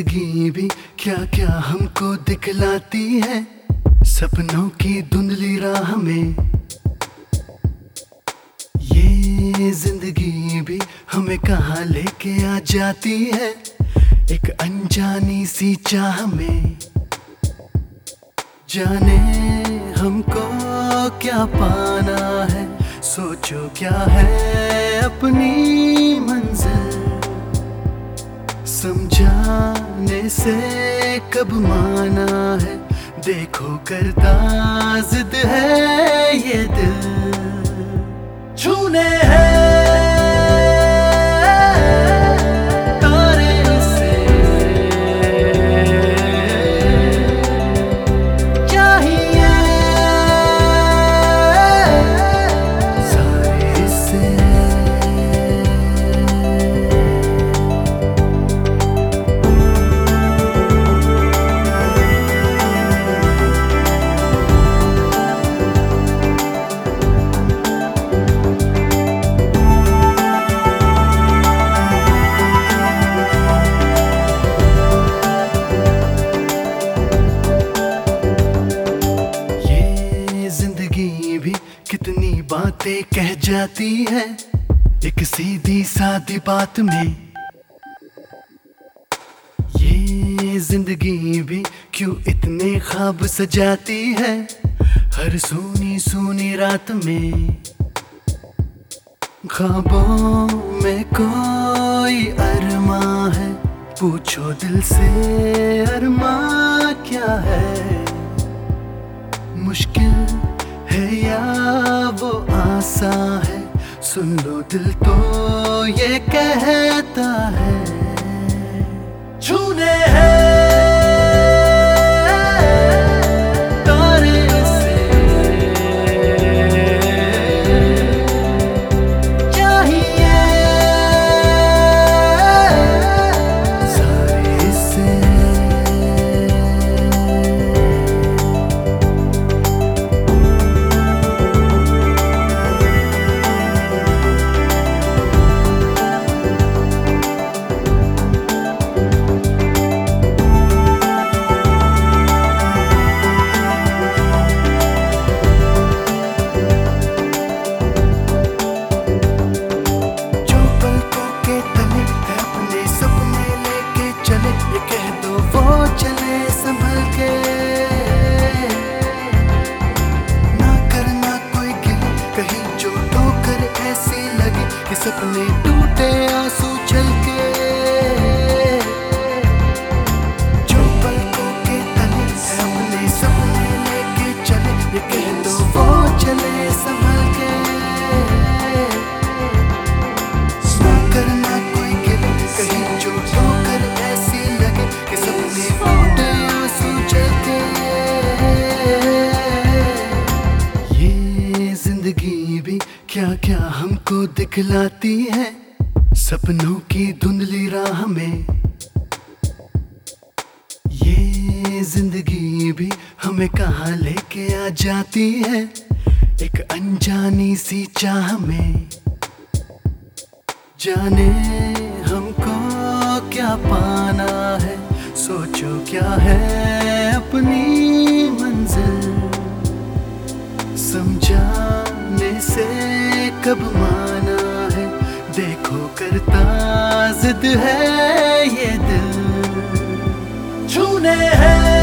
ज़िंदगी भी क्या क्या हमको दिखलाती है। सपनों की धुंधली राह में। ये ज़िंदगी भी हमें कहाँ लेके आ जाती है। एक अनजानी सी चाह में। जाने हमको क्या पाना है। सोचो क्या है अपनी मंजिल। से कब माना है? देखो करता जिद है ये दिल। छूने हैं बातें कह जाती है एक सीधी सादी बात में। ये ज़िंदगी भी क्यों इतने ख्वाब सजाती है हर सोनी सोनी रात में? ख्वाबों में कोई अरमा है, पूछो दिल से अरमा क्या है? मुश्किल है वो आसा है। सुन लो दिल तो ये कहता है छूने हैं क्या क्या हमको दिखलाती है? सपनों की धुंधली राह में। ये ज़िंदगी भी हमें कहाँ लेके आ जाती है? एक अनजानी सी चाह में। जाने हमको क्या पाना है? सोचो क्या है अपनी मंजिल? समझाने से कब माना है? देखो करता जिद है ये दिल। छूने हैं